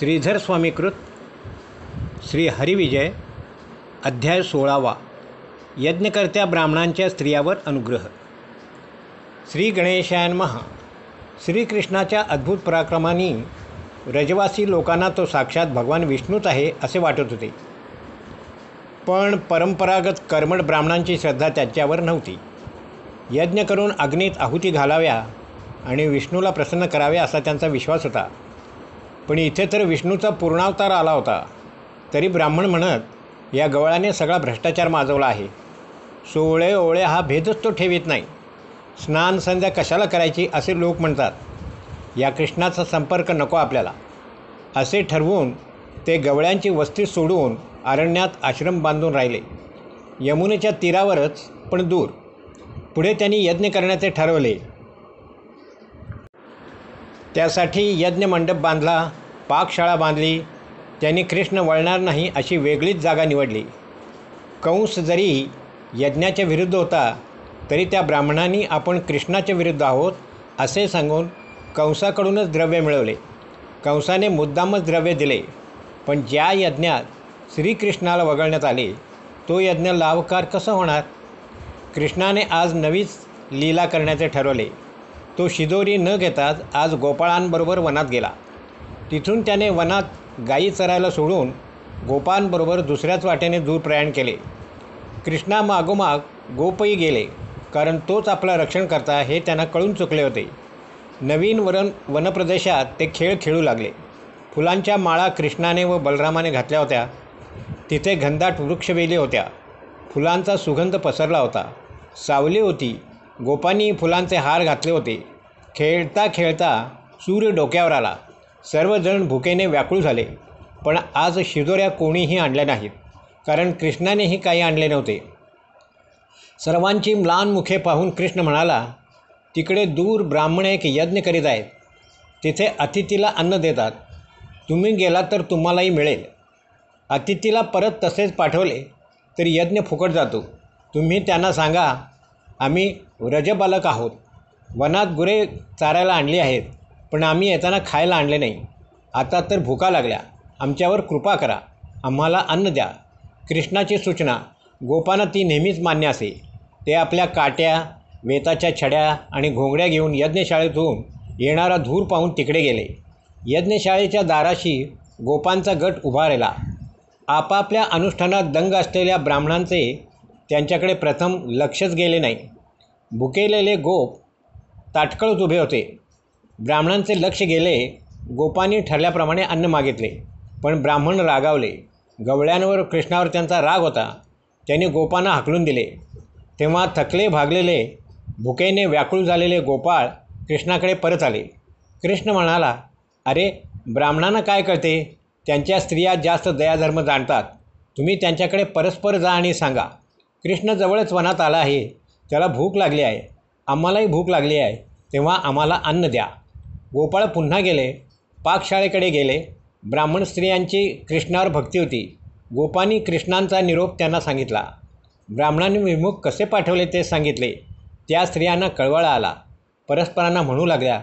श्रीधर स्वामीकृत श्री हरिविजय अध्याय सोळावा यज्ञकर्त्या ब्राह्मणांच्या स्त्रियावर अनुग्रह. श्री गणेशायन महा श्रीकृष्णाच्या अद्भुत पराक्रमाने रजवासी लोकांना तो साक्षात भगवान विष्णूच आहे असे वाटत होते. पण परंपरागत कर्मठ ब्राह्मणांची श्रद्धा त्याच्यावर नव्हती. यज्ञ करून अग्नीत आहुती घालाव्या आणि विष्णूला प्रसन्न करावे असा त्यांचा विश्वास होता. पण इथे तर विष्णूचा पूर्णावतार आला होता. तरी ब्राह्मण म्हणत या गवळाने सगळा भ्रष्टाचार माजवला आहे. सोवळे ओळे हा भेदच तो ठेवीत नाही. स्नान संध्या कशाला करायची असे लोक म्हणतात. या कृष्णाचा संपर्क नको आपल्याला. असे ठरवून ते गवळ्यांची वस्ती सोडून अरण्यात आश्रम बांधून राहिले. यमुनेच्या तीरावरच पण दूर. पुढे त्यांनी यज्ञ करण्याचे ठरवले. त्यासाठी यज्ञमंडप बांधला पाकशाळा बांधली त्यांनी कृष्ण वळणार नाही अशी वेगळीच जागा निवडली. कंस जरी यज्ञाच्या विरुद्ध होता तरी त्या ब्राह्मणांनी आपण कृष्णाच्या विरुद्ध आहोत असे सांगून कंसाकडूनच द्रव्य मिळवले. कंसाने मुद्दामच द्रव्य दिले. पण ज्या यज्ञात श्रीकृष्णाला वगळण्यात आले तो यज्ञ लाभकार कसं होणार? कृष्णाने आज नवीच लीला करण्याचे ठरवले. तो शिदोरी न घेताच आज गोपाळांबरोबर वनात गेला. तिथून त्याने वनात गायी चरायला सोडून गोपांबरोबर दुसऱ्याच वाटेने दूर प्रयाण केले. कृष्णा मागोमाग गोपही गेले कारण तोच आपलं रक्षण करता हे त्यांना कळून चुकले होते. नवीन वरण वनप्रदेशात ते खेळ खेळू लागले. फुलांच्या माळा कृष्णाने व बलरामाने घातल्या होत्या. तिथे घनदाट वृक्षवेली होत्या. फुलांचा सुगंध पसरला होता. सावली होती. गोपांनी फुलांचे हार घातले होते. खेळता खेळता सूर्य डोक्यावर आला. सर्वजण भुकेने व्याकुळ झाले. पण आज शिजोऱ्या कोणीही आणल्या नाहीत. कारण कृष्णानेही काही आणले नव्हते. सर्वांची म्लान मुखे पाहून कृष्ण म्हणाला तिकडे दूर ब्राह्मण एक यज्ञ करीत आहेत. तिथे अतिथीला अन्न देतात. तुम्ही गेलात तर तुम्हालाही मिळेल. अतिथीला परत तसेच पाठवले तर यज्ञ फुकट जातो. तुम्ही त्यांना सांगा आम्ही व्रजबालक आहोत. वनात गुरे चारायला आणली आहेत पण आम्ही येताना खायला आणले नाही. आता तर भुका लागल्या. आमच्यावर कृपा करा. आम्हाला अन्न द्या. कृष्णाची सूचना. गोपांना ती नेहमीच मान्य असे. ते आपल्या काट्या वेताच्या छड्या आणि घोंगड्या घेऊन यज्ञशाळेतून येणारा धूर पाहून तिकडे गेले. यज्ञशाळेच्या दाराशी गोपांचा गट उभा राहिला. आपापल्या अनुष्ठानात दंग असलेल्या ब्राह्मणांचे त्यांच्याकडे प्रथम लक्षच गेले नाही. भुकेलेले गोप ताटकळत उभे होते. ब्राह्मणांचे लक्ष गेले. गोपांनी ठरल्याप्रमाणे अन्न मागितले. पण ब्राह्मण रागावले. गवळ्यांवर कृष्णावर त्यांचा राग होता. त्यांनी गोपांना हाकलून दिले. तेव्हा थकले भागलेले भुकेने व्याकुळ झालेले गोपाळ कृष्णाकडे परत आले. कृष्ण म्हणाला अरे ब्राह्मणांना काय कळते? त्यांच्या स्त्रिया जास्त दयाधर्म जाणतात. तुम्ही त्यांच्याकडे परस्पर जा आणि सांगा. कृष्ण जवळच वनात आला आहे. त्याला भूक लागली आहे. आम्हालाही भूक लागली आहे. तेव्हा आम्हाला अन्न द्या. गोपाळ पुन्हा गेले. पाकशाळेकडे गेले. ब्राह्मण स्त्रियांची कृष्णावर भक्ती होती. गोपांनी कृष्णांचा निरोप त्यांना सांगितला. ब्राह्मणांनी विमुख कसे पाठवले ते सांगितले. त्या स्त्रियांना कळवळा आला. परस्परांना म्हणू लागल्या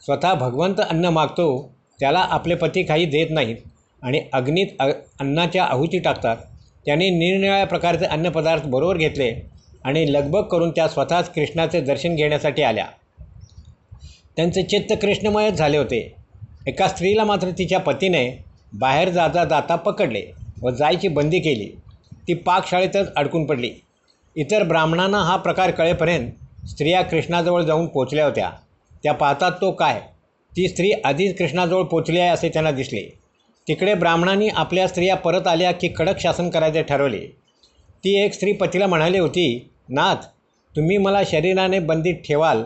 स्वतः भगवंत अन्न मागतो. त्याला आपले पती काही देत नाहीत आणि अग्नीत अ अन्नाच्या आहुती टाकतात. त्याने निरनिराळ्या प्रकारचे अन्नपदार्थ बरोबर घेतले. आणि लगबग करून त्या स्वतःच कृष्णाचे दर्शन घेण्यासाठी आल्या. त्यांचे चित्त कृष्णमयच झाले होते. एका स्त्रीला मात्र तिच्या पतीने बाहेर जाता जाता पकडले व जायची बंदी केली. ती पाकशाळेतच अडकून पडली. इतर ब्राह्मणांना हा प्रकार कळेपर्यंत स्त्रिया कृष्णाजवळ जाऊन पोचल्या होत्या. त्या पाहतात तो काय? ती स्त्री आधीच कृष्णाजवळ पोचली आहे असे त्यांना दिसले. तिकडे ब्राह्मणांनी आपल्या स्त्रिया परत आल्या की कडक शासन करायचे ठरवले. ती एक स्त्री पतीला म्हणाली होती नाथ तुम्ही मला शरीराने बंदीत ठेवाल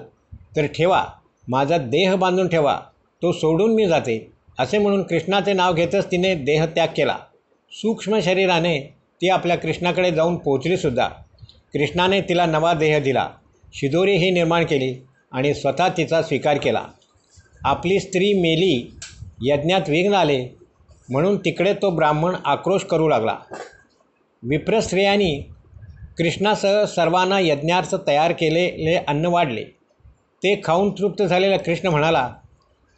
तर ठेवा. माझा देह बांधून ठेवा. तो सोडून मी जाते. असे म्हणून कृष्णाचे नाव घेतच तिने देहत्याग केला. सूक्ष्म शरीराने ती आपल्या कृष्णाकडे जाऊन पोचलीसुद्धा कृष्णाने तिला नवा देह दिला. शिदोरी ही निर्माण केली आणि स्वतः तिचा स्वीकार केला. आपली स्त्री मेली यज्ञात विघ्न आले म्हणून तिकडे तो ब्राह्मण आक्रोश करू लागला. विप्र स्त्रियांनी कृष्णासह सर्वांना यज्ञार्थ तयार केलेले अन्न वाढले. ते खाऊन तृप्त झालेला कृष्ण म्हणाला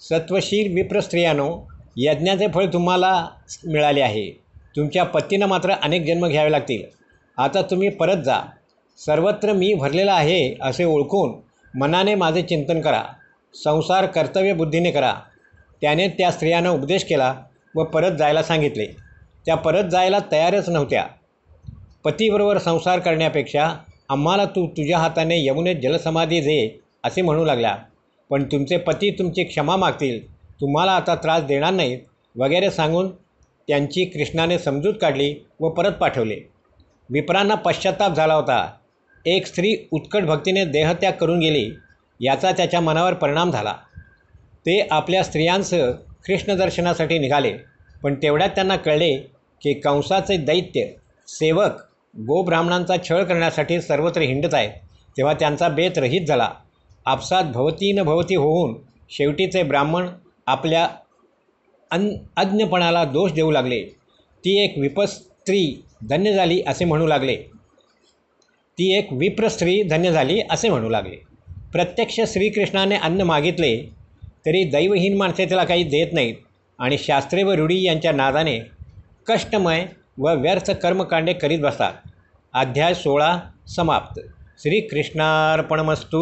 सत्वशीर विप्र स्त्रियानो यज्ञाचे फळ तुम्हाला मिळाले आहे. तुमच्या पत्नीनं मात्र अनेक जन्म घ्यावे लागतील. आता तुम्ही परत जा. सर्वत्र मी भरलेला आहे असे ओळखून मनाने माझे चिंतन करा. संसार कर्तव्यबुद्धीने करा. त्याने त्या स्त्रियांना उपदेश केला व परत जायला सांगितले. त्या परत जायला तयारच नव्हत्या. पतीबरोबर संसार करण्यापेक्षा आम्हाला तू तुझ्या हाताने यमुनेत जलसमाधी दे असे म्हणू लागला. पण तुमचे पती तुमची क्षमा मागतील. तुम्हाला आता त्रास देणार नाहीत वगैरे सांगून त्यांची कृष्णाने समजूत काढली व परत पाठवले. विप्रांना पश्चाताप झाला होता. एक स्त्री उत्कट भक्तीने देहत्याग करून गेली. याचा त्याच्या मनावर परिणाम झाला. ते आपल्या स्त्रियांसह कृष्ण दर्शनासाठी निघाले. पण तेवढ्यात त्यांना कळले की कंसाचे दैत्य सेवक गोब्राह्मणांचा छळ करण्यासाठी सर्वत्र हिंडत आहेत तेव्हा त्यांचा बेत रहित झाला. आपसात भवती न भवती होऊन शेवटीचे ब्राह्मण आपल्या अन अज्ञपणाला दोष देऊ लागले. ती एक विपस्त्री धन्य झाली असे म्हणू लागले. ती एक विप्र स्त्री धन्य झाली असे म्हणू लागले. प्रत्यक्ष श्रीकृष्णाने अन्न मागितले तरी दैवहीन माणसे त्याला काही देत नाहीत आणि शास्त्रे व रूढी यांच्या नादाने कष्टमय व व्यर्थ कर्मकांडे करीत बसतात अध्याय सोळा समाप्त. श्रीकृष्णार्पणमस्तू.